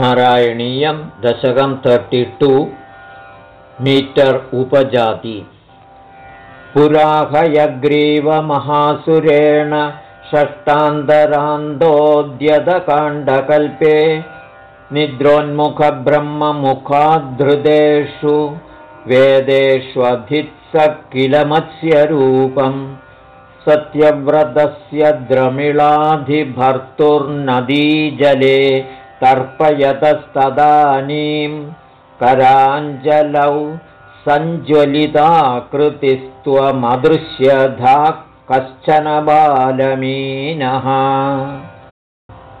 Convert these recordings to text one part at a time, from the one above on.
नारायणीयं दशकं thirty two metre उपजाति। पुराहयग्रीवमहासुरेण षष्टान्तरान्दोद्यतकाण्डकल्पे निद्रोन्मुखब्रह्ममुखाद्धृतेषु वेदेष्वधित्स किल मत्स्यरूपम् सत्यव्रतस्य द्रमिळाधिभर्तुर्नदीजले तर्पयतस्तदानीं कराञ्जलौ सञ्ज्वलिताकृतिस्त्वमदृश्यधा कश्चन बालमीनः।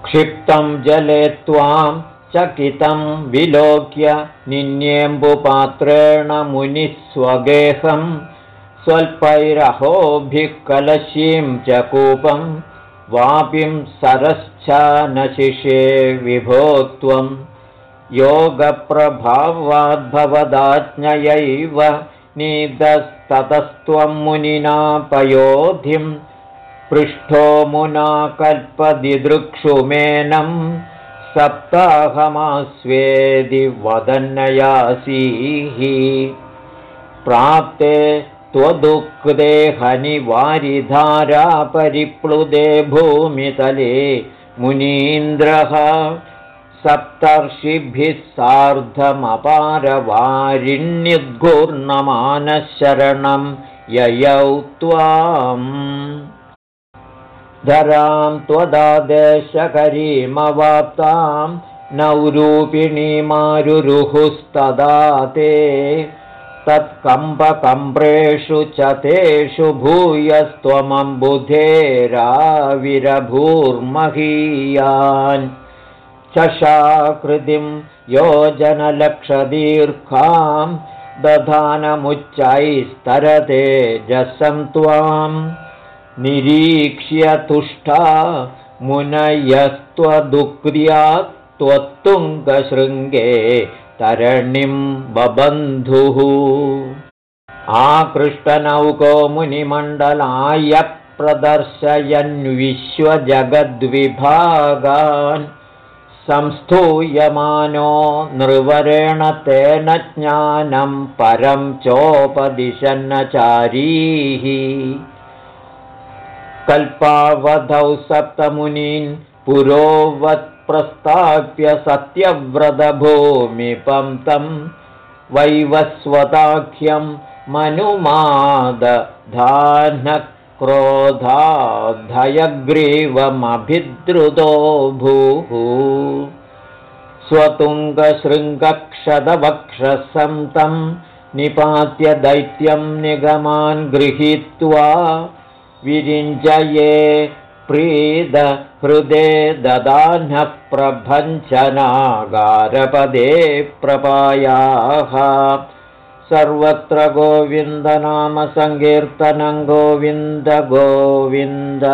क्षिप्तं जले त्वां चकितं विलोक्य निन्येम्बुपात्रेण मुनिः स्वगेहं स्वल्पैरहोभिः कलशीं च कूपं वापिं सरश्चानशिषे विभो त्वं। योगप्रभावाद्भवदाज्ञयैव निदस्ततस्त्वं मुनिना पयोधिं। पृष्ठो मुना कल्पदिदृक्षुमेनं। सप्ताहमास्वेदि वदन्नयासीः। प्राप्ते त्वदुक्ते हनिवारिधारापरिप्लुदे भूमितले मुनीन्द्रः सप्तर्षिभिः सार्धमपारवारिण्युद्घूर्णमानशरणं ययौ त्वाम्। धरां त्वदादेशकरीमवाप्तां नौरूपिणीमारुरुहुस्तदा ते तत्कम्पकम्प्रेषु च तेषु भूयस्त्वमम्बुधेराविरभूर्महीयान्। चषाकृतिं योजनलक्षदीर्घां दधानमुच्चैस्तरते जसं त्वां निरीक्ष्य तुष्टा मुनयस्त्वदुक्र्या त्वत्तुङ्गशृङ्गे तरणिं बबन्धुः। आकृष्टनौको मुनिमण्डलाय प्रदर्शयन्विश्वजगद्विभागान्। संस्थूयमानो नृवरेण तेन ज्ञानं परं चोपदिशन्नचारीः। कल्पावधौ सप्तमुनीन् पुरोवत्प्रस्ताप्य सत्यव्रतभूमिपं तं वैवस्वताख्यं क्रोधाधयग्रीवमभिद्रुतो भूः स्वतुङ्गशृङ्गक्षदवक्षसं तं निपात्य दैत्यं निगमान् गृहीत्वा विरिञ्जये प्रीदहृदे ददानः प्रभञ्चनागारपदे प्रपायाः। सर्वत्र गोविन्दनामसङ्कीर्तनं गोविन्द गोविन्द